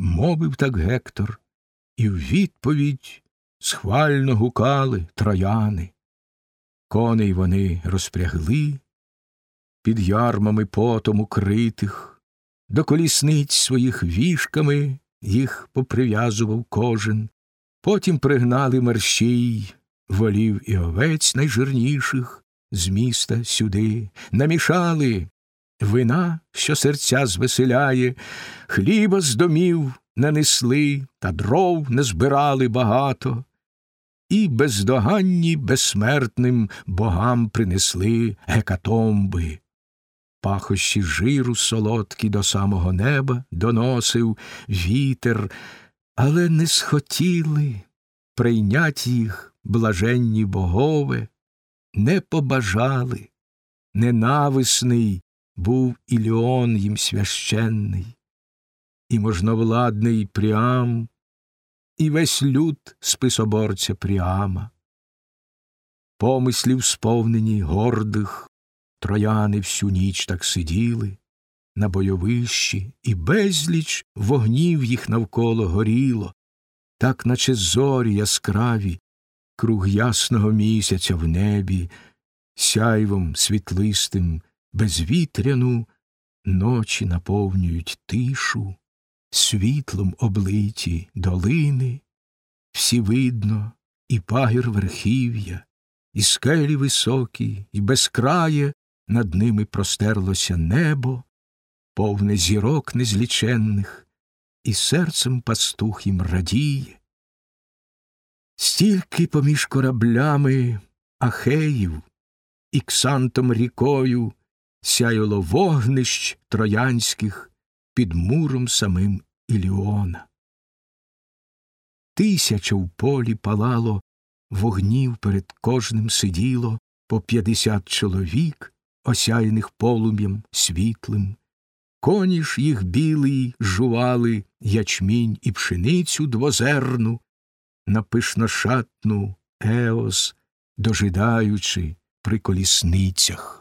Мовив так Гектор, і в відповідь схвально гукали трояни. Коней вони розпрягли, під ярмами потом укритих, до колісниць своїх вішками їх поприв'язував кожен, потім пригнали мерщій, волів і овець найжирніших з міста сюди, намішали вина, що серця звеселяє, хліба з домів нанесли, та дров не збирали багато, і бездоганні безсмертним богам принесли гекатомби. Пахощі жиру солодкі до самого неба доносив вітер, але не схотіли прийнять їх блаженні богове, не побажали, ненависний був Іліон їм священний, і можновладний Пріам, і весь люд списоборця Пріама. Помислів сповнені гордих, трояни всю ніч так сиділи на бойовищі, і безліч вогнів їх навколо горіло, так наче зорі яскраві, круг ясного місяця в небі, сяйвом світлистим, безвітряну ночі наповнюють тишу, світлом облиті долини, всі видно, і пагір верхів'я, і скелі високі, і безкрає над ними простерлося небо, повне зірок незліченних, і серцем пастух їм радіє. Стільки поміж кораблями ахеїв і ксантом рікою сяяло вогнищ троянських під муром самим Іліона. Тисяча в полі палало, вогнів перед кожним сиділо по п'ятдесят чоловік, осяяних полум'ям світлим. Коні ж їх білий жували ячмінь і пшеницю двозерну, на пишношатну еос, дожидаючи при колісницях.